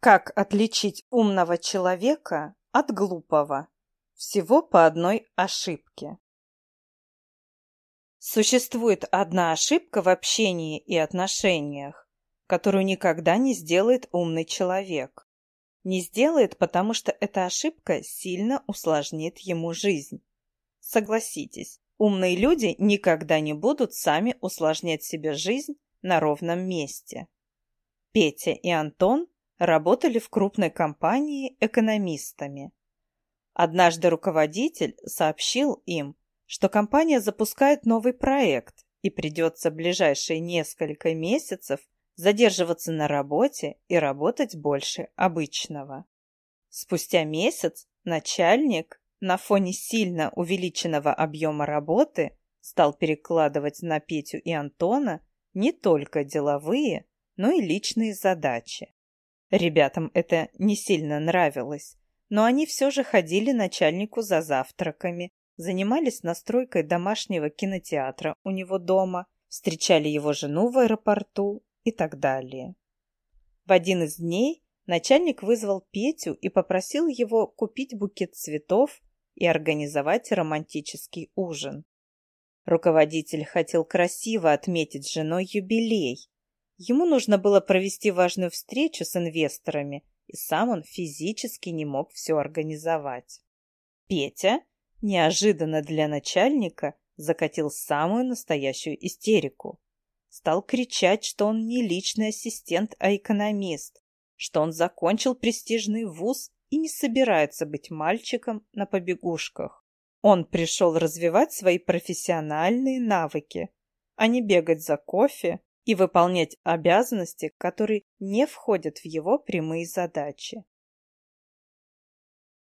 Как отличить умного человека от глупого? Всего по одной ошибке. Существует одна ошибка в общении и отношениях, которую никогда не сделает умный человек. Не сделает, потому что эта ошибка сильно усложнит ему жизнь. Согласитесь, умные люди никогда не будут сами усложнять себе жизнь на ровном месте. Петя и Антон работали в крупной компании экономистами. Однажды руководитель сообщил им, что компания запускает новый проект и придется ближайшие несколько месяцев задерживаться на работе и работать больше обычного. Спустя месяц начальник на фоне сильно увеличенного объема работы стал перекладывать на Петю и Антона не только деловые, но и личные задачи. Ребятам это не сильно нравилось, но они все же ходили начальнику за завтраками, занимались настройкой домашнего кинотеатра у него дома, встречали его жену в аэропорту и так далее. В один из дней начальник вызвал Петю и попросил его купить букет цветов и организовать романтический ужин. Руководитель хотел красиво отметить женой юбилей, Ему нужно было провести важную встречу с инвесторами, и сам он физически не мог все организовать. Петя, неожиданно для начальника, закатил самую настоящую истерику. Стал кричать, что он не личный ассистент, а экономист, что он закончил престижный вуз и не собирается быть мальчиком на побегушках. Он пришел развивать свои профессиональные навыки, а не бегать за кофе и выполнять обязанности, которые не входят в его прямые задачи.